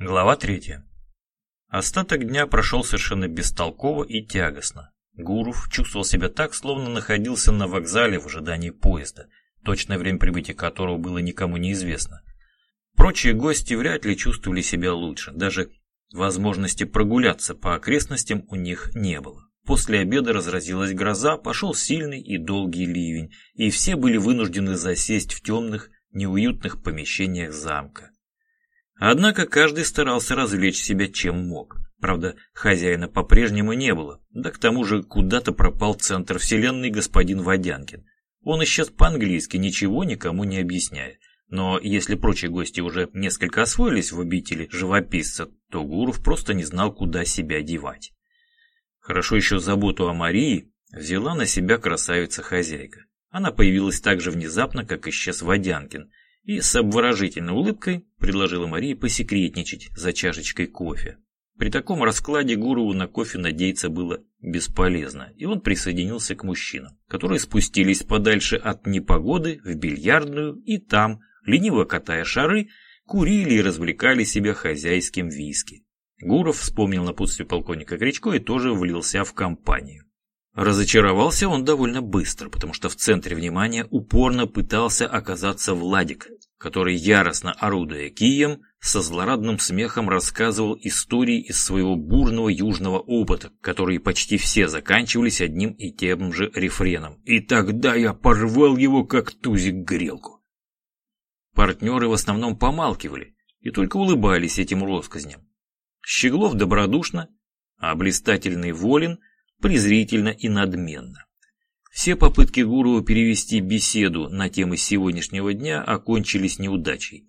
Глава третья. Остаток дня прошел совершенно бестолково и тягостно. Гуров чувствовал себя так, словно находился на вокзале в ожидании поезда, точное время прибытия которого было никому неизвестно. Прочие гости вряд ли чувствовали себя лучше, даже возможности прогуляться по окрестностям у них не было. После обеда разразилась гроза, пошел сильный и долгий ливень, и все были вынуждены засесть в темных, неуютных помещениях замка. Однако каждый старался развлечь себя чем мог. Правда, хозяина по-прежнему не было, да к тому же куда-то пропал центр вселенной господин Водянкин. Он исчез по-английски, ничего никому не объясняя. Но если прочие гости уже несколько освоились в обители живописца, то Гуров просто не знал, куда себя девать. Хорошо еще заботу о Марии взяла на себя красавица-хозяйка. Она появилась так же внезапно, как исчез Водянкин – и с обворожительной улыбкой предложила Марии посекретничать за чашечкой кофе. При таком раскладе Гурову на кофе надеяться было бесполезно, и он присоединился к мужчинам, которые спустились подальше от непогоды в бильярдную и там, лениво катая шары, курили и развлекали себя хозяйским виски. Гуров вспомнил напутствие полковника Гречко и тоже влился в компанию. Разочаровался он довольно быстро, потому что в центре внимания упорно пытался оказаться Владик, который, яростно орудуя кием, со злорадным смехом рассказывал истории из своего бурного южного опыта, которые почти все заканчивались одним и тем же рефреном. «И тогда я порвал его, как тузик грелку». Партнеры в основном помалкивали и только улыбались этим россказням. Щеглов добродушно, а блистательный Волин – презрительно и надменно. Все попытки Гурова перевести беседу на темы сегодняшнего дня окончились неудачей.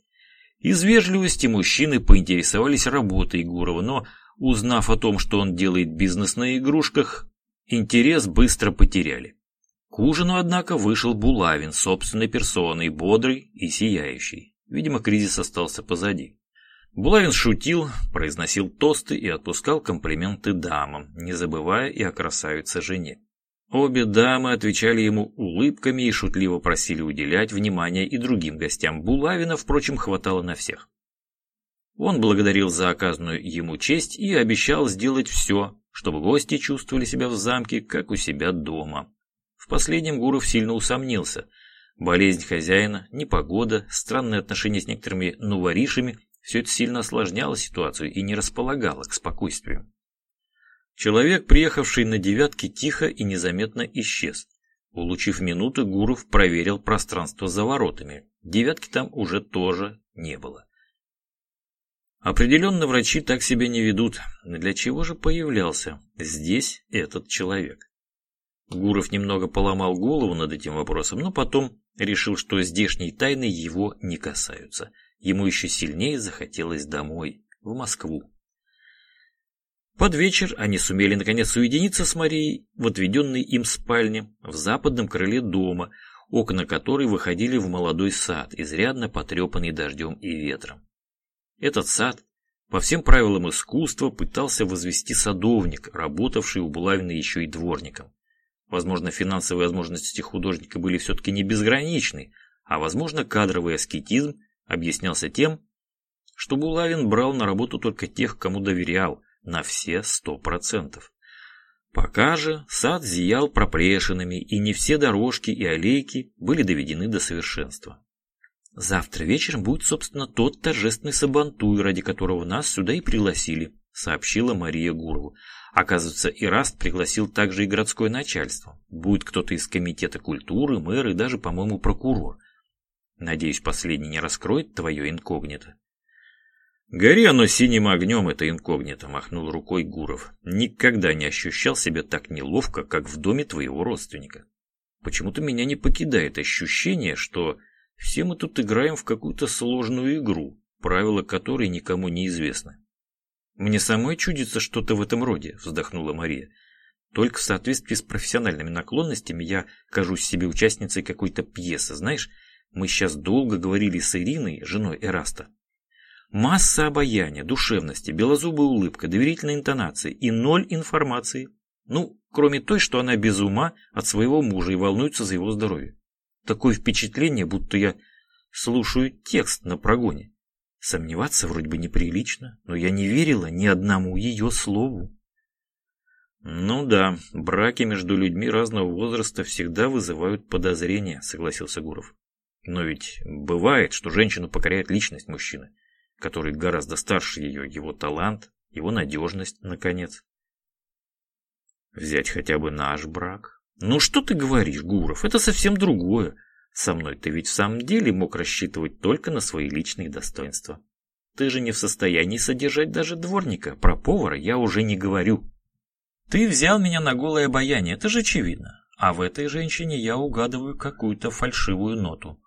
Из вежливости мужчины поинтересовались работой Гурова, но, узнав о том, что он делает бизнес на игрушках, интерес быстро потеряли. К ужину, однако, вышел Булавин собственной персоной, бодрый и сияющий. Видимо, кризис остался позади. Булавин шутил, произносил тосты и отпускал комплименты дамам, не забывая и о красавице жене. Обе дамы отвечали ему улыбками и шутливо просили уделять внимание и другим гостям. Булавина, впрочем, хватало на всех. Он благодарил за оказанную ему честь и обещал сделать все, чтобы гости чувствовали себя в замке, как у себя дома. В последнем Гуров сильно усомнился. Болезнь хозяина, непогода, странные отношения с некоторыми новоришами все это сильно осложняло ситуацию и не располагало к спокойствию. Человек, приехавший на девятке, тихо и незаметно исчез. Улучив минуту, Гуров проверил пространство за воротами. Девятки там уже тоже не было. Определенно врачи так себя не ведут. Для чего же появлялся здесь этот человек? Гуров немного поломал голову над этим вопросом, но потом решил, что здешние тайны его не касаются – Ему еще сильнее захотелось домой, в Москву. Под вечер они сумели наконец уединиться с Марией в отведенной им спальне в западном крыле дома, окна которой выходили в молодой сад, изрядно потрепанный дождем и ветром. Этот сад, по всем правилам искусства, пытался возвести садовник, работавший у Булавина еще и дворником. Возможно, финансовые возможности художника были все-таки не безграничны, а возможно, кадровый аскетизм объяснялся тем, что Булавин брал на работу только тех, кому доверял, на все сто процентов. Пока же сад зиял проплешинами, и не все дорожки и аллейки были доведены до совершенства. «Завтра вечером будет, собственно, тот торжественный сабантуй, ради которого нас сюда и пригласили», сообщила Мария Гурову. Оказывается, Ираст пригласил также и городское начальство. Будет кто-то из комитета культуры, мэр и даже, по-моему, прокурор. Надеюсь, последний не раскроет твое инкогнито. Гори оно синим огнем, это инкогнито, махнул рукой Гуров. Никогда не ощущал себя так неловко, как в доме твоего родственника. Почему-то меня не покидает ощущение, что все мы тут играем в какую-то сложную игру, правила которой никому не известны. Мне самой чудится что-то в этом роде, вздохнула Мария. Только в соответствии с профессиональными наклонностями я кажусь себе участницей какой-то пьесы, знаешь, мы сейчас долго говорили с Ириной, женой Эраста. Масса обаяния, душевности, белозубая улыбка, доверительной интонации и ноль информации. Ну, кроме той, что она без ума от своего мужа и волнуется за его здоровье. Такое впечатление, будто я слушаю текст на прогоне. Сомневаться вроде бы неприлично, но я не верила ни одному ее слову. «Ну да, браки между людьми разного возраста всегда вызывают подозрения», — согласился Гуров. «Но ведь бывает, что женщину покоряет личность мужчины, который гораздо старше ее, его талант, его надежность, наконец». «Взять хотя бы наш брак». «Ну что ты говоришь, Гуров, это совсем другое. Со мной ты ведь в самом деле мог рассчитывать только на свои личные достоинства. Ты же не в состоянии содержать даже дворника, про повара я уже не говорю». Ты взял меня на голое обаяние, это же очевидно. А в этой женщине я угадываю какую-то фальшивую ноту.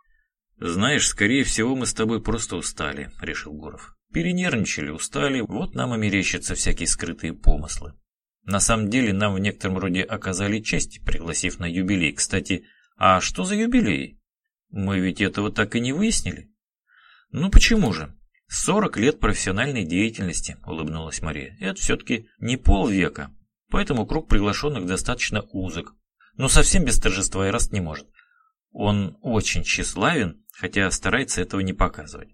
Знаешь, скорее всего, мы с тобой просто устали, решил Гуров. Перенервничали, устали, вот нам и мерещатся всякие скрытые помыслы. На самом деле, нам в некотором роде оказали честь, пригласив на юбилей. Кстати, а что за юбилей? Мы ведь этого так и не выяснили. Ну почему же? Сорок лет профессиональной деятельности, улыбнулась Мария. Это все-таки не полвека, Поэтому круг приглашенных достаточно узок. Но совсем без торжества и раз не может. Он очень тщеславен, хотя старается этого не показывать.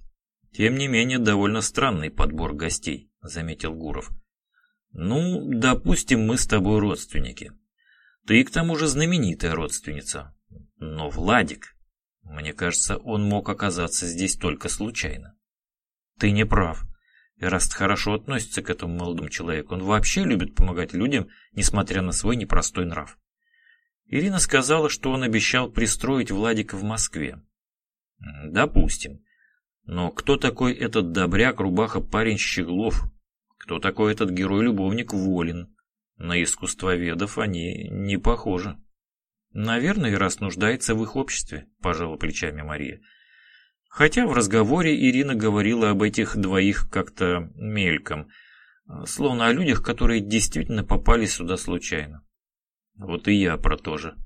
Тем не менее, довольно странный подбор гостей, заметил Гуров. Ну, допустим, мы с тобой родственники. Ты к тому же знаменитая родственница. Но Владик, мне кажется, он мог оказаться здесь только случайно. Ты не прав. Эраст хорошо относится к этому молодому человеку. Он вообще любит помогать людям, несмотря на свой непростой нрав. Ирина сказала, что он обещал пристроить Владика в Москве. Допустим. Но кто такой этот добряк, рубаха, парень Щеглов? Кто такой этот герой-любовник Волин? На искусствоведов они не похожи. Наверное, Эраст нуждается в их обществе, пожала плечами Мария. Хотя в разговоре Ирина говорила об этих двоих как-то мельком, словно о людях, которые действительно попали сюда случайно. Вот и я про то же.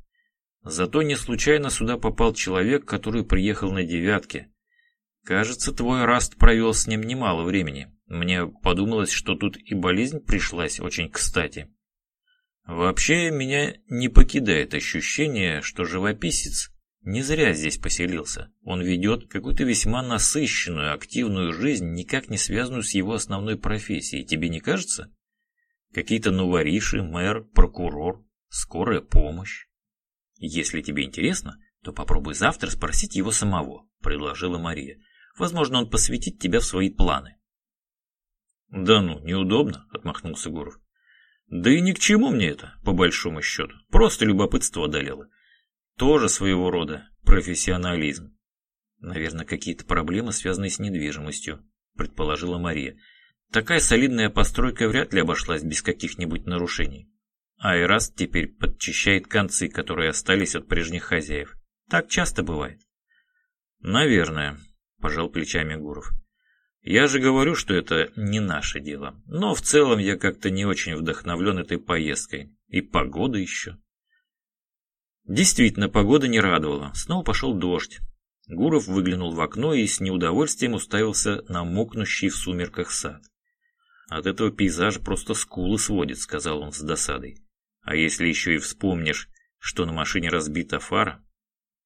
Зато не случайно сюда попал человек, который приехал на девятке. Кажется, твой Раст провел с ним немало времени. Мне подумалось, что тут и болезнь пришлась очень кстати. Вообще, меня не покидает ощущение, что живописец не зря здесь поселился. Он ведет какую-то весьма насыщенную, активную жизнь, никак не связанную с его основной профессией. Тебе не кажется? Какие-то новориши, мэр, прокурор, скорая помощь. Если тебе интересно, то попробуй завтра спросить его самого, предложила Мария. Возможно, он посвятит тебя в свои планы. Да ну, неудобно, отмахнулся Гуров. Да и ни к чему мне это, по большому счету. Просто любопытство одолело. Тоже своего рода профессионализм. Наверное, какие-то проблемы, связанные с недвижимостью, предположила Мария. Такая солидная постройка вряд ли обошлась без каких-нибудь нарушений. А Эраст теперь подчищает концы, которые остались от прежних хозяев. Так часто бывает. Наверное, пожал плечами Гуров. Я же говорю, что это не наше дело. Но в целом я как-то не очень вдохновлен этой поездкой. И погода еще. Действительно, погода не радовала. Снова пошел дождь. Гуров выглянул в окно и с неудовольствием уставился на мокнущий в сумерках сад. «От этого пейзажа просто скулы сводит», — сказал он с досадой. «А если еще и вспомнишь, что на машине разбита фара...»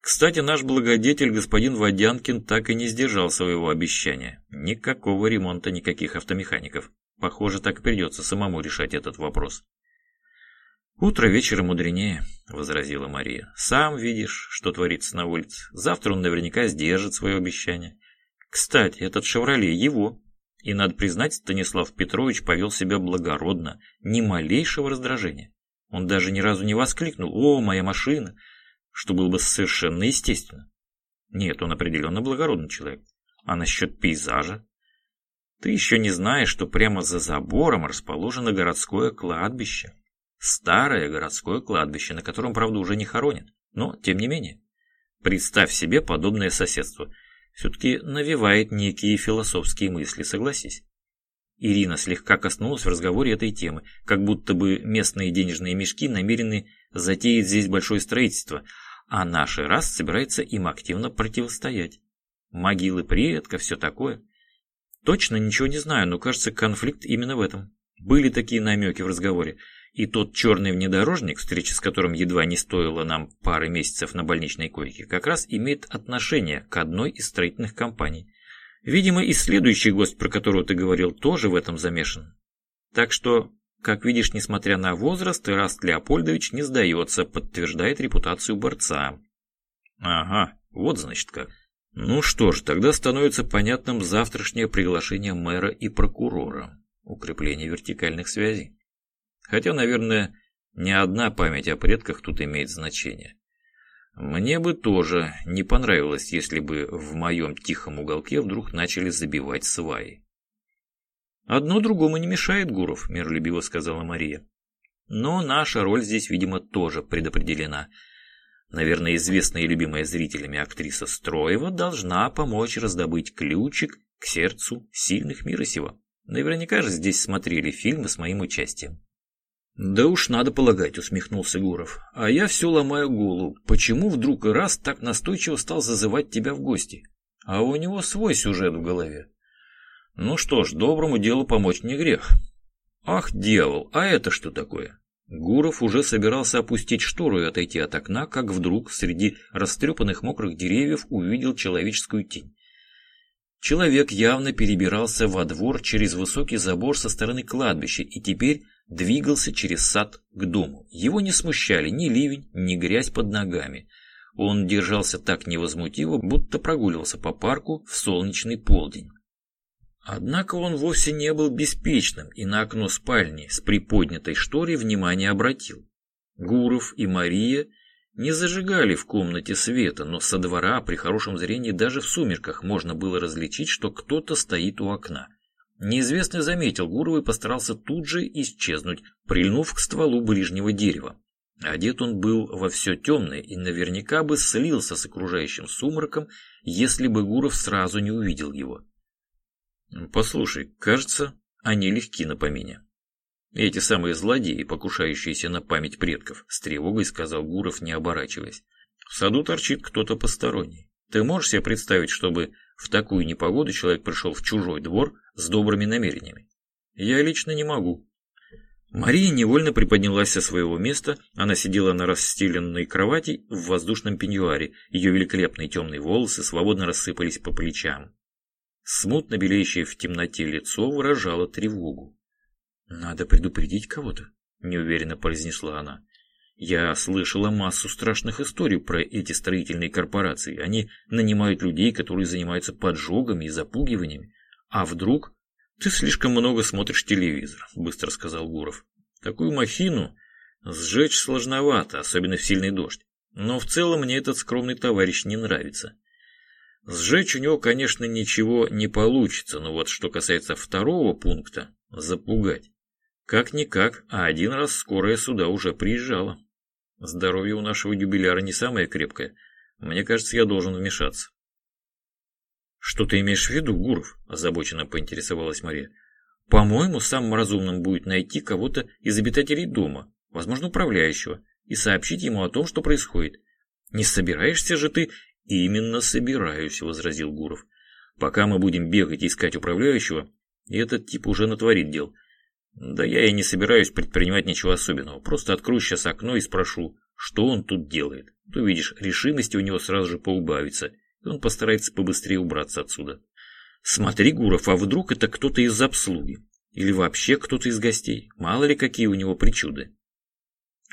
Кстати, наш благодетель господин Водянкин так и не сдержал своего обещания. Никакого ремонта, никаких автомехаников. Похоже, так придется самому решать этот вопрос. «Утро вечера мудренее», — возразила Мария. «Сам видишь, что творится на улице. Завтра он наверняка сдержит свое обещание. Кстати, этот «Шевроле» его. И, надо признать, Станислав Петрович повел себя благородно, ни малейшего раздражения. Он даже ни разу не воскликнул «О, моя машина!», что было бы совершенно естественно. Нет, он определенно благородный человек. А насчет пейзажа? Ты еще не знаешь, что прямо за забором расположено городское кладбище. Старое городское кладбище, на котором, правда, уже не хоронят. Но, тем не менее, представь себе подобное соседство. Все-таки навевает некие философские мысли, согласись. Ирина слегка коснулась в разговоре этой темы, как будто бы местные денежные мешки намерены затеять здесь большое строительство, а наш раз собирается им активно противостоять. Могилы предков, все такое. Точно ничего не знаю, но кажется, конфликт именно в этом. Были такие намеки в разговоре. И тот черный внедорожник, встреча с которым едва не стоила нам пары месяцев на больничной койке, как раз имеет отношение к одной из строительных компаний. Видимо, и следующий гость, про которого ты говорил, тоже в этом замешан. Так что, как видишь, несмотря на возраст, Ираст Леопольдович не сдается, подтверждает репутацию борца. Ага, вот значит как. Ну что ж, тогда становится понятным завтрашнее приглашение мэра и прокурора. Укрепление вертикальных связей. Хотя, наверное, не одна память о предках тут имеет значение. Мне бы тоже не понравилось, если бы в моем тихом уголке вдруг начали забивать сваи. «Одно другому не мешает, Гуров», – миролюбиво сказала Мария. «Но наша роль здесь, видимо, тоже предопределена. Наверное, известная и любимая зрителями актриса Строева должна помочь раздобыть ключик к сердцу сильных мира сего. Наверняка же здесь смотрели фильмы с моим участием». «Да уж надо полагать», — усмехнулся Гуров. «А я все ломаю голову. Почему вдруг и раз так настойчиво стал зазывать тебя в гости? А у него свой сюжет в голове». «Ну что ж, доброму делу помочь не грех». «Ах, дьявол, а это что такое?» Гуров уже собирался опустить штору и отойти от окна, как вдруг среди растрепанных мокрых деревьев увидел человеческую тень. Человек явно перебирался во двор через высокий забор со стороны кладбища и теперь двигался через сад к дому. Его не смущали ни ливень, ни грязь под ногами. Он держался так невозмутиво, будто прогуливался по парку в солнечный полдень. Однако он вовсе не был беспечным и на окно спальни с приподнятой шторой внимание обратил. Гуров и Мария не зажигали в комнате света, но со двора при хорошем зрении даже в сумерках можно было различить, что кто-то стоит у окна. Неизвестный заметил Гурова и постарался тут же исчезнуть, прильнув к стволу ближнего дерева. Одет он был во все темное и наверняка бы слился с окружающим сумраком, если бы Гуров сразу не увидел его. «Послушай, кажется, они легки на помине». «Эти самые злодеи, покушающиеся на память предков», — с тревогой сказал Гуров, не оборачиваясь. «В саду торчит кто-то посторонний. Ты можешь себе представить, чтобы в такую непогоду человек пришел в чужой двор с добрыми намерениями. Я лично не могу. Мария невольно приподнялась со своего места, она сидела на расстеленной кровати в воздушном пеньюаре, ее великолепные темные волосы свободно рассыпались по плечам. Смутно белеющее в темноте лицо выражало тревогу. «Надо предупредить кого-то», — неуверенно произнесла она. «Я слышала массу страшных историй про эти строительные корпорации. Они нанимают людей, которые занимаются поджогами и запугиваниями. «А вдруг?» «Ты слишком много смотришь телевизор», — быстро сказал Гуров. «Такую махину сжечь сложновато, особенно в сильный дождь. Но в целом мне этот скромный товарищ не нравится. Сжечь у него, конечно, ничего не получится, но вот что касается второго пункта — запугать. Как-никак, а один раз скорая сюда уже приезжала. Здоровье у нашего юбиляра не самое крепкое. Мне кажется, я должен вмешаться. «Что ты имеешь в виду, Гуров?» – озабоченно поинтересовалась Мария. «По-моему, самым разумным будет найти кого-то из обитателей дома, возможно, управляющего, и сообщить ему о том, что происходит. Не собираешься же ты...» «Именно собираюсь», – возразил Гуров. «Пока мы будем бегать и искать управляющего, этот тип уже натворит дел. Да я и не собираюсь предпринимать ничего особенного, просто открою сейчас окно и спрошу, что он тут делает. Ты увидишь, решимости у него сразу же поубавится» и он постарается побыстрее убраться отсюда. Смотри, Гуров, а вдруг это кто-то из обслуги? Или вообще кто-то из гостей? Мало ли какие у него причуды.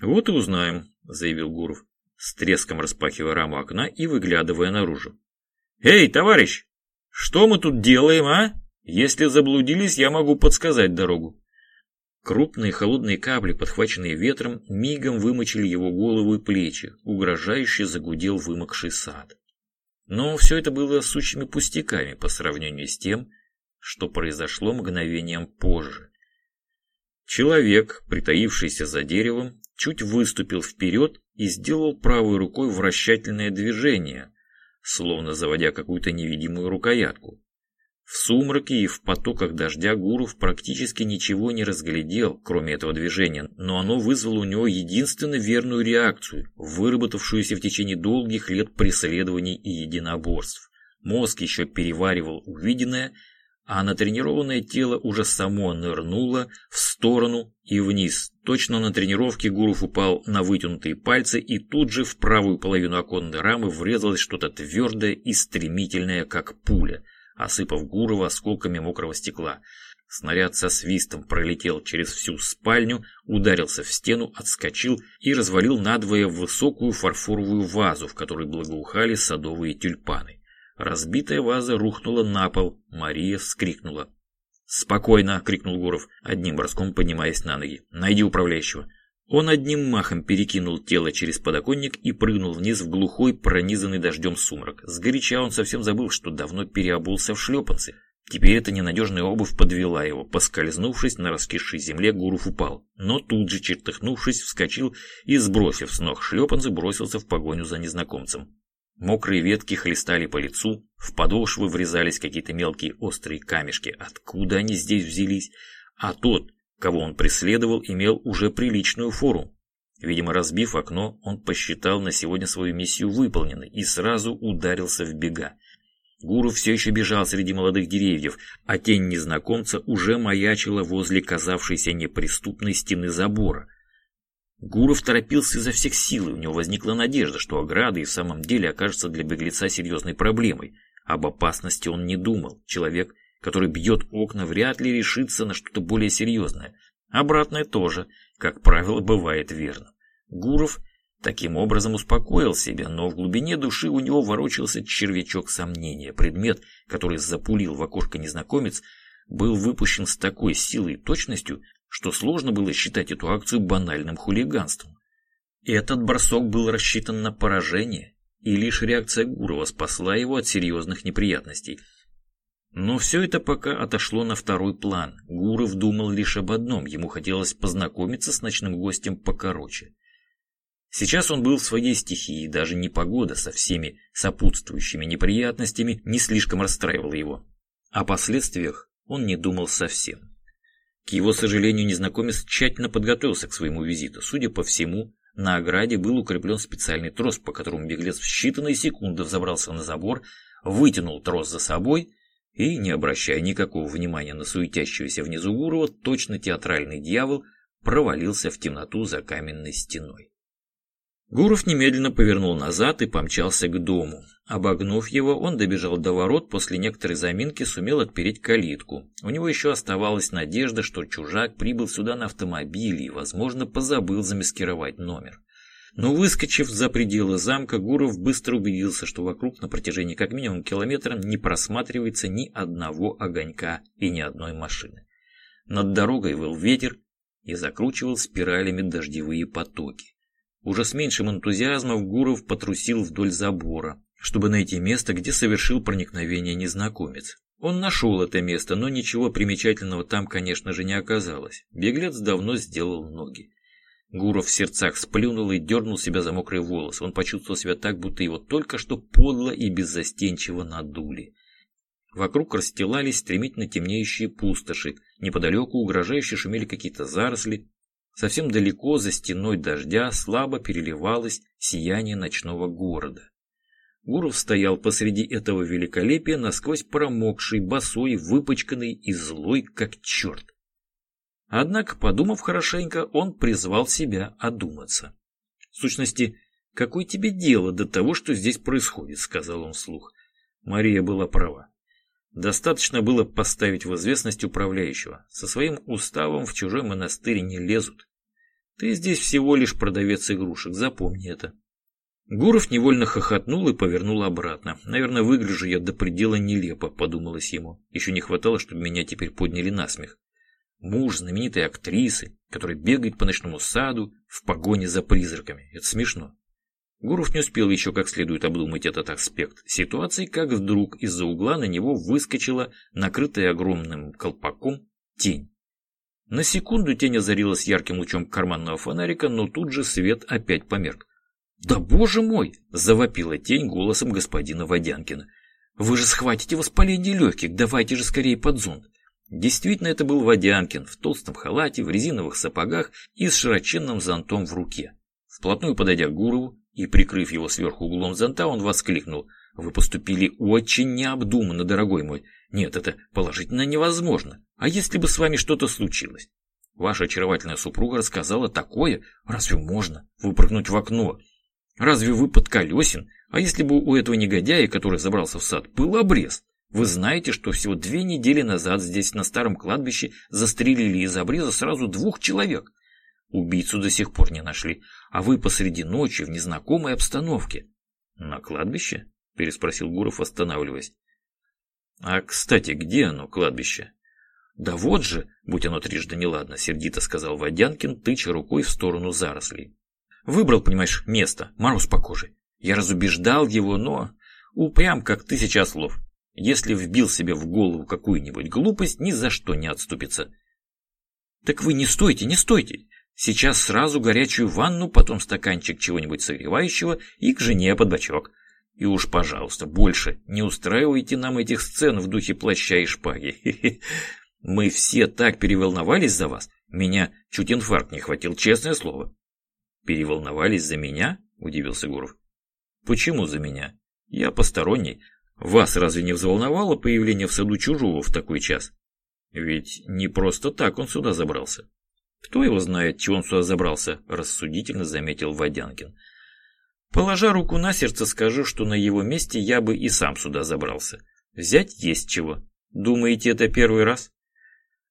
Вот и узнаем, заявил Гуров, с треском распахивая раму окна и выглядывая наружу. Эй, товарищ, что мы тут делаем, а? Если заблудились, я могу подсказать дорогу. Крупные холодные капли, подхваченные ветром, мигом вымочили его голову и плечи, угрожающе загудел вымокший сад. Но все это было сущими пустяками по сравнению с тем, что произошло мгновением позже. Человек, притаившийся за деревом, чуть выступил вперед и сделал правой рукой вращательное движение, словно заводя какую-то невидимую рукоятку. В сумраке и в потоках дождя Гуров практически ничего не разглядел, кроме этого движения, но оно вызвало у него единственно верную реакцию, выработавшуюся в течение долгих лет преследований и единоборств. Мозг еще переваривал увиденное, а натренированное тело уже само нырнуло в сторону и вниз. Точно на тренировке Гуров упал на вытянутые пальцы и тут же в правую половину оконной рамы врезалось что-то твердое и стремительное, как пуля – осыпав Гурова осколками мокрого стекла. Снаряд со свистом пролетел через всю спальню, ударился в стену, отскочил и развалил надвое высокую фарфоровую вазу, в которой благоухали садовые тюльпаны. Разбитая ваза рухнула на пол, Мария вскрикнула. «Спокойно!» — крикнул Гуров, одним броском поднимаясь на ноги. «Найди управляющего!» Он одним махом перекинул тело через подоконник и прыгнул вниз в глухой, пронизанный дождем сумрак. Сгоряча он совсем забыл, что давно переобулся в шлепанцы. Теперь эта ненадежная обувь подвела его. Поскользнувшись на раскисшей земле, Гуров упал. Но тут же, чертыхнувшись, вскочил и, сбросив с ног шлепанцы, бросился в погоню за незнакомцем. Мокрые ветки хлестали по лицу, в подошвы врезались какие-то мелкие острые камешки. Откуда они здесь взялись? А тот, кого он преследовал, имел уже приличную фору. Видимо, разбив окно, он посчитал на сегодня свою миссию выполненной и сразу ударился в бега. Гуров все еще бежал среди молодых деревьев, а тень незнакомца уже маячила возле казавшейся неприступной стены забора. Гуров торопился изо всех сил, и у него возникла надежда, что ограда и в самом деле окажется для беглеца серьезной проблемой. Об опасности он не думал. Человек который бьет окна, вряд ли решится на что-то более серьезное. Обратное тоже, как правило, бывает верно. Гуров таким образом успокоил себя, но в глубине души у него ворочался червячок сомнения. Предмет, который запулил в окошко незнакомец, был выпущен с такой силой и точностью, что сложно было считать эту акцию банальным хулиганством. Этот бросок был рассчитан на поражение, и лишь реакция Гурова спасла его от серьезных неприятностей – но все это пока отошло на второй план. Гуров думал лишь об одном, ему хотелось познакомиться с ночным гостем покороче. Сейчас он был в своей стихии, даже непогода со всеми сопутствующими неприятностями не слишком расстраивала его. О последствиях он не думал совсем. К его сожалению, незнакомец тщательно подготовился к своему визиту. Судя по всему, на ограде был укреплен специальный трос, по которому беглец в считанные секунды взобрался на забор, вытянул трос за собой и, не обращая никакого внимания на суетящегося внизу Гурова, точно театральный дьявол провалился в темноту за каменной стеной. Гуров немедленно повернул назад и помчался к дому. Обогнув его, он добежал до ворот, после некоторой заминки сумел отпереть калитку. У него еще оставалась надежда, что чужак прибыл сюда на автомобиле и, возможно, позабыл замаскировать номер. Но выскочив за пределы замка, Гуров быстро убедился, что вокруг на протяжении как минимум километра не просматривается ни одного огонька и ни одной машины. Над дорогой выл ветер и закручивал спиралями дождевые потоки. Уже с меньшим энтузиазмом Гуров потрусил вдоль забора, чтобы найти место, где совершил проникновение незнакомец. Он нашел это место, но ничего примечательного там, конечно же, не оказалось. Беглец давно сделал ноги. Гуров в сердцах сплюнул и дернул себя за мокрые волосы. Он почувствовал себя так, будто его только что подло и беззастенчиво надули. Вокруг расстилались стремительно темнеющие пустоши. Неподалеку угрожающе шумели какие-то заросли. Совсем далеко, за стеной дождя, слабо переливалось сияние ночного города. Гуров стоял посреди этого великолепия, насквозь промокший, босой, выпачканный и злой, как черт. Однако, подумав хорошенько, он призвал себя одуматься. В сущности, какое тебе дело до того, что здесь происходит, сказал он вслух. Мария была права. Достаточно было поставить в известность управляющего. Со своим уставом в чужой монастырь не лезут. Ты здесь всего лишь продавец игрушек, запомни это. Гуров невольно хохотнул и повернул обратно. Наверное, выгляжу я до предела нелепо, подумалось ему. Еще не хватало, чтобы меня теперь подняли на смех. Муж знаменитой актрисы, который бегает по ночному саду в погоне за призраками. Это смешно. Гуров не успел еще как следует обдумать этот аспект ситуации, как вдруг из-за угла на него выскочила накрытая огромным колпаком тень. На секунду тень озарилась ярким лучом карманного фонарика, но тут же свет опять померк. «Да боже мой!» – завопила тень голосом господина Водянкина. «Вы же схватите воспаление легких, давайте же скорее под зонт!» Действительно, это был Водянкин в толстом халате, в резиновых сапогах и с широченным зонтом в руке. Вплотную подойдя к Гурову и прикрыв его сверху углом зонта, он воскликнул. «Вы поступили очень необдуманно, дорогой мой. Нет, это положительно невозможно. А если бы с вами что-то случилось? Ваша очаровательная супруга рассказала такое. Разве можно выпрыгнуть в окно? Разве вы подколесен? А если бы у этого негодяя, который забрался в сад, был обрез? Вы знаете, что всего две недели назад здесь на старом кладбище застрелили из обреза сразу двух человек? Убийцу до сих пор не нашли, а вы посреди ночи в незнакомой обстановке. На кладбище? Переспросил Гуров, останавливаясь. А, кстати, где оно, кладбище? Да вот же, будь оно трижды неладно, сердито сказал Водянкин, тыча рукой в сторону зарослей. Выбрал, понимаешь, место, мороз по коже. Я разубеждал его, но упрям, как тысяча слов. Если вбил себе в голову какую-нибудь глупость, ни за что не отступится. Так вы не стойте, не стойте. Сейчас сразу горячую ванну, потом стаканчик чего-нибудь согревающего и к жене под бочок. И уж, пожалуйста, больше не устраивайте нам этих сцен в духе плаща и шпаги. Мы все так переволновались за вас. Меня чуть инфаркт не хватил, честное слово. Переволновались за меня? Удивился Гуров. Почему за меня? Я посторонний. Вас разве не взволновало появление в саду чужого в такой час? Ведь не просто так он сюда забрался. Кто его знает, чего он сюда забрался, рассудительно заметил Водянкин. Положа руку на сердце, скажу, что на его месте я бы и сам сюда забрался. Взять есть чего. Думаете, это первый раз?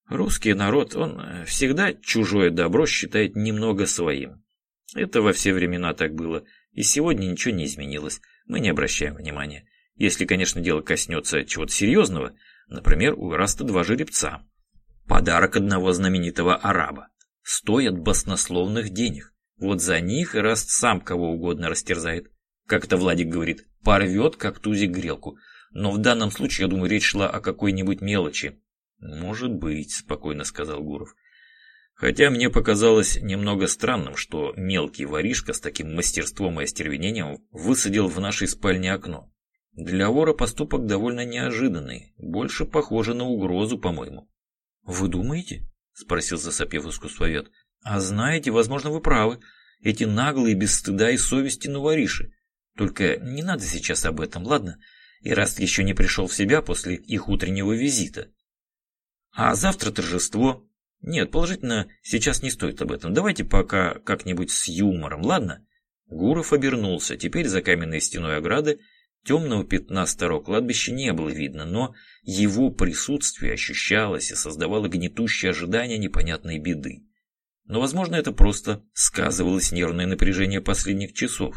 Русский народ, он всегда чужое добро считает немного своим. Это во все времена так было, и сегодня ничего не изменилось, мы не обращаем внимания. Если, конечно, дело коснется чего-то серьезного, например, у Раста два жеребца. Подарок одного знаменитого араба. Стоят баснословных денег. Вот за них Раст сам кого угодно растерзает. Как это Владик говорит, порвет как тузик грелку. Но в данном случае, я думаю, речь шла о какой-нибудь мелочи. «Может быть», — спокойно сказал Гуров. Хотя мне показалось немного странным, что мелкий воришка с таким мастерством и остервенением высадил в нашей спальне окно. Для вора поступок довольно неожиданный, больше похоже на угрозу, по-моему. «Вы думаете?» – спросил засопев искусствовед. «А знаете, возможно, вы правы. Эти наглые, без стыда и совести новориши. Только не надо сейчас об этом, ладно? И раз еще не пришел в себя после их утреннего визита. А завтра торжество, нет, положительно, сейчас не стоит об этом. Давайте пока как-нибудь с юмором, ладно? Гуров обернулся. Теперь за каменной стеной ограды темного пятна старого кладбища не было видно, но его присутствие ощущалось и создавало гнетущее ожидание непонятной беды. Но, возможно, это просто сказывалось нервное напряжение последних часов.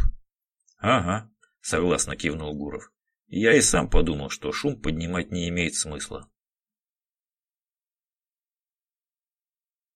«Ага», — согласно кивнул Гуров. «Я и сам подумал, что шум поднимать не имеет смысла.